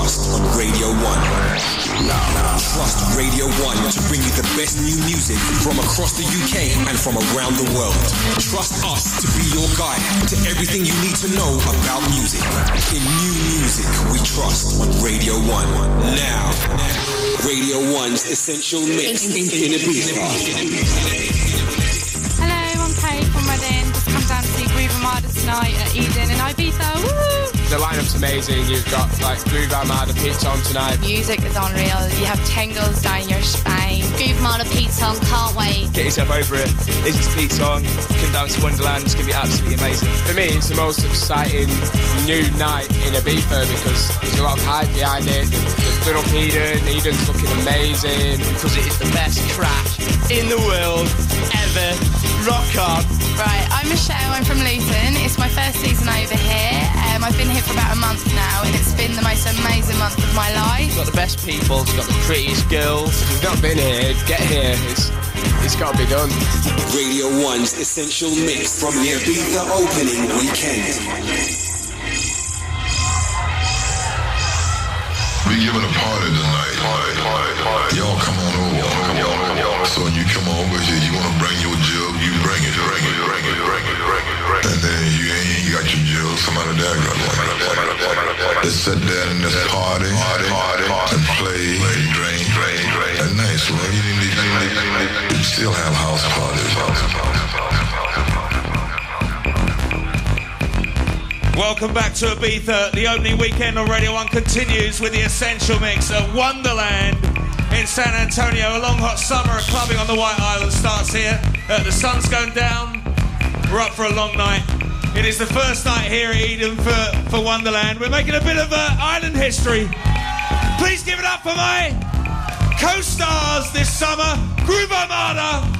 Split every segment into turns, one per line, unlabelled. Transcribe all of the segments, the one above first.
trust on Radio 1. Trust Radio 1 to bring you the best new music from across the UK and from around the world. Trust us to be your guide to everything you need to know about music. In new music, we trust on Radio 1. Now, Radio 1's Essential Mix in, in Ibiza.
Hello, I'm Kate from Reading. Just come down to see Groove Armada tonight at Eden in Ibiza. Woo!
The lineup's amazing. You've got like Blue Groove Armada, Pete Tong tonight.
Music is unreal. You have tingles down your spine.
Groove Armada Pete Tong, can't wait.
Get yourself over it. This is Pete Tong. Come down to Wonderland. It's going to be absolutely amazing. For me, it's the most exciting new night in Ibiza because there's a lot of hype behind it. They've done up Eden. Eden's looking amazing because it is the best track in the world ever. Rock on.
Right, I'm Michelle. I'm from Luton. It's my first season over here. Um, I've been here for about a month now, and it's been the most amazing month of my life.
It's got the best people. It's got the prettiest girls. If you've not been here, get here. It's it's got to be done.
Radio 1's Essential Mix from the Ibiza opening weekend.
We giving a party tonight. Y'all come on over. So when you come over here, you wanna bring your jug, you bring it, bring it, bring it, bring it, bring it, bring it. And then you ain't got your jug, somebody there got one. Let's sit there and let's party, and play, and drink, drink, drink. Nice, still have house parties.
Welcome back to Ibiza. The opening weekend on Radio 1 continues with the Essential Mix at Wonderland in San Antonio. A long hot summer of clubbing on the White Island starts here. Uh, the sun's going down. We're up for a long night. It is the first night here at Eden for, for Wonderland. We're making a bit of uh, island history. Please give it up for my co-stars this summer, Groove Armada.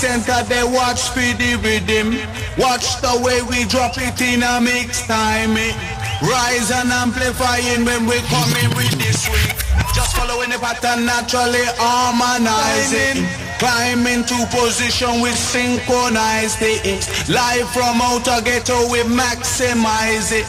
Center, they watch for the rhythm. Watch the way we drop it in a mix time. Eh? Rise and amplifying when we come in with this week. Just following the pattern naturally harmonizing. Climb into position with synchronized it. Live from outer ghetto we maximize it.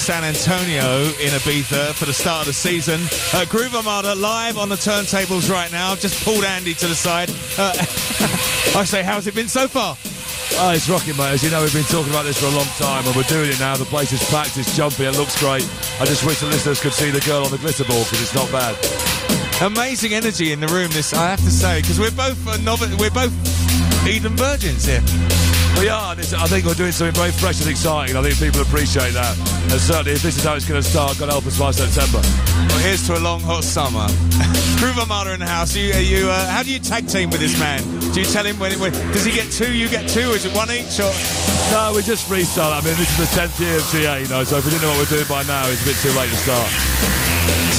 San Antonio in Ibiza for the start of the season. Uh, Groove Armada live on the turntables right now. Just pulled Andy to the side. Uh, I say, how's it been so far?
Oh, it's rocking, mate. As you know, we've been talking about this for a long time, and we're doing it now. The place is packed, it's jumpy, it looks great. I just wish the listeners could see the girl on the glitter ball because it's not bad.
Amazing energy in the room. This I have to say because we're both uh, we're both Eden virgins here.
We are. I think we're doing something very fresh and exciting. I think people appreciate that. And certainly, if this is how it's going to start, God help us by September.
Well, here's to a long hot summer. Groove Armada in the house. You, are you, uh, how do you tag team with this man? Do you tell him when, when does he get two? You get two? Is it one each? Or
No, we just freestyle. I mean, this is the 10th year of TA, you know, so if we didn't know what we're doing by now, it's a bit too late to start.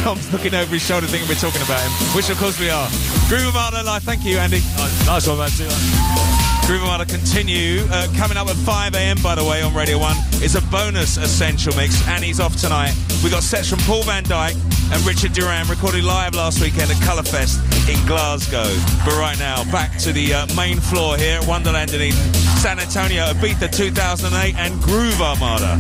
Tom's looking over his shoulder thinking we're talking about him, which of course we are. Groove Armada live. Thank you, Andy.
Nice one, man.
Armada continue. Uh, coming up at 5 a.m. by the way on Radio 1 is a bonus essential mix. Annie's off tonight. We got sets from Paul van Dyk and Richard Durand recorded live last weekend at Colourfest in Glasgow. But right now, back to the uh, main floor here at Wonderland in San Antonio, Ibiza 2008 and Groove Armada.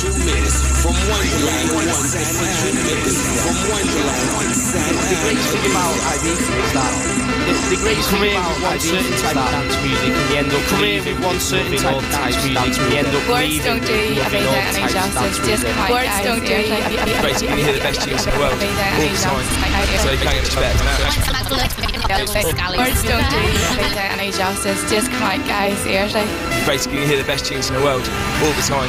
1's Essential Mix from Wonderland. One's Essential Mix from Wonderland on
The great thing about that the, great thing about one certain type of dance music and you end up come here with one certain type of dance music and you end up
Words don't do you a
loving
favor
all
and
types
each
of dance
other. Just Words don't do you a favor.
Basically, you hear the best tunes in the world all the time. So you can't get much better than that.
Words don't do you a favor and each other. Just come on, guys. Seriously.
Basically, you hear the best tunes in the world all the time.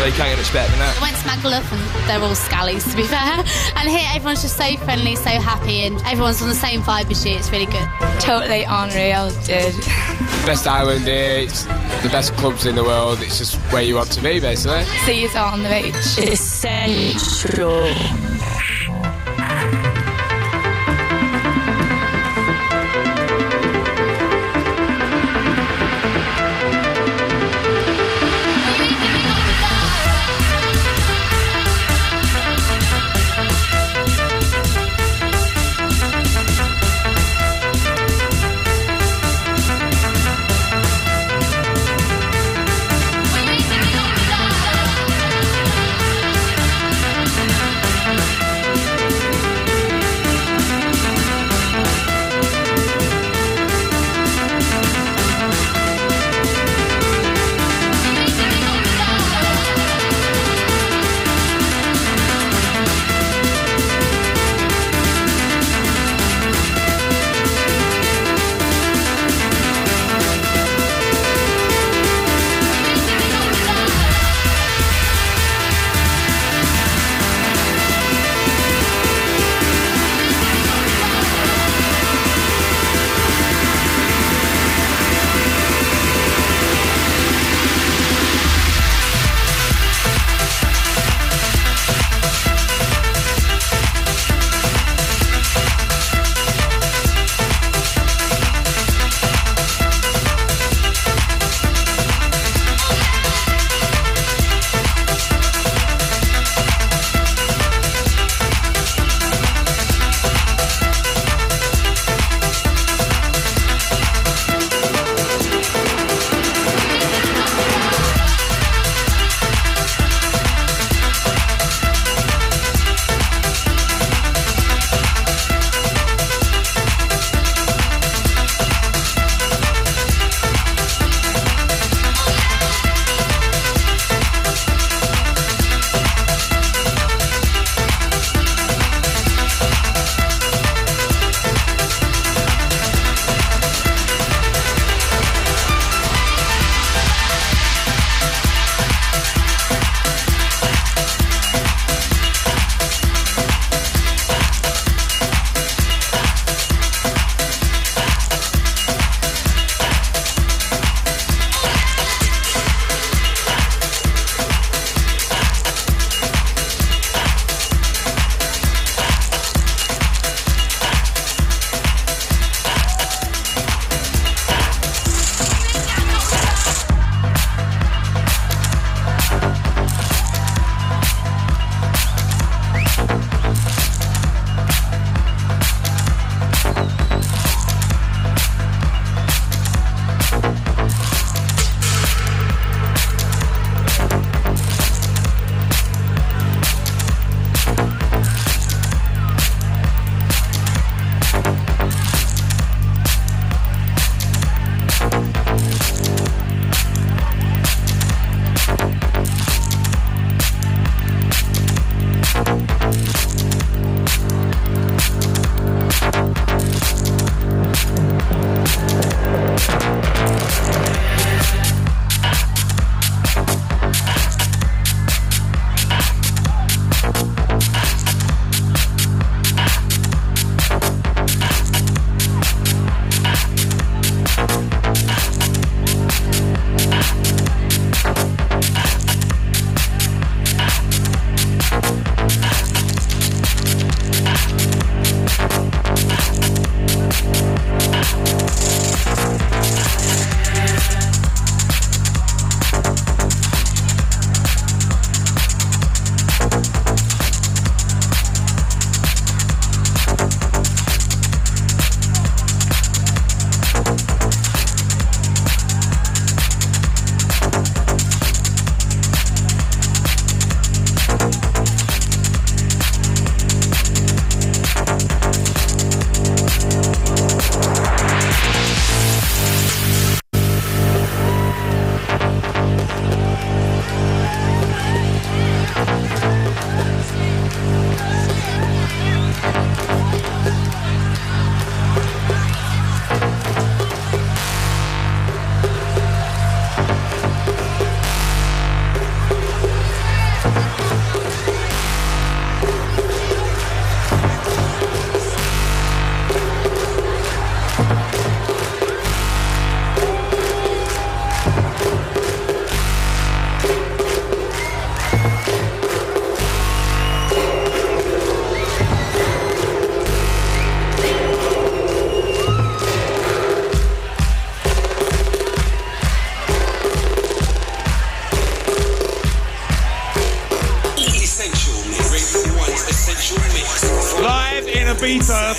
So you can't get much better than that.
I went to Magaluf and they're all scallies to be fair. And here everyone's just so friendly, so happy, and everyone's on the same vibe as you. It's really good.
Totally unreal, dude.
Best island here, it's the best clubs in the world. It's just where you want to be, basically.
See you all on the beach.
Essential.
Essential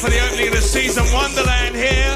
for the opening of the season Wonderland here.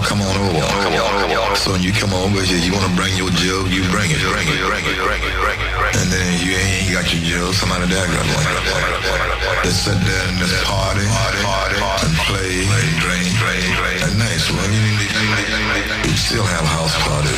don't come on over. So when you come over here, you want to bring your jug, you bring it, bring it, bring it, bring it, bring it. And then you ain't got your jug, somebody there got one. They sit there and just party, party, and play, and drink, and nice one. You still have house parties.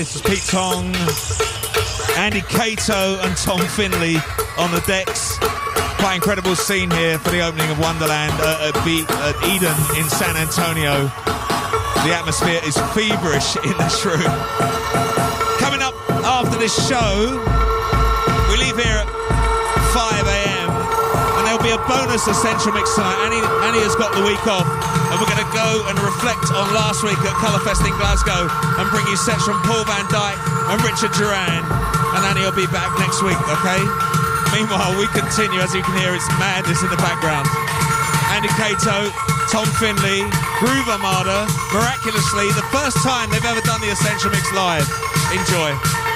This is Pete Tong, Andy Cato, and Tom Findlay on the decks. Quite incredible scene here for the opening of Wonderland at, at, Eden in San Antonio. The atmosphere is feverish in this room. Coming up after this show, we leave here at 5 a.m. and there'll be a bonus Essential Mix tonight. Annie, Annie has got the week off, go and reflect on last week at Colourfest in Glasgow and bring you sets from Paul van Dyk and Richard Durand. And Annie will be back next week, okay? Meanwhile, we continue, as you can hear, it's madness in the background. Andy Cato, Tom Findlay, Groove Armada, miraculously, the first time they've ever done the Essential Mix live. Enjoy.